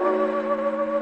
Oh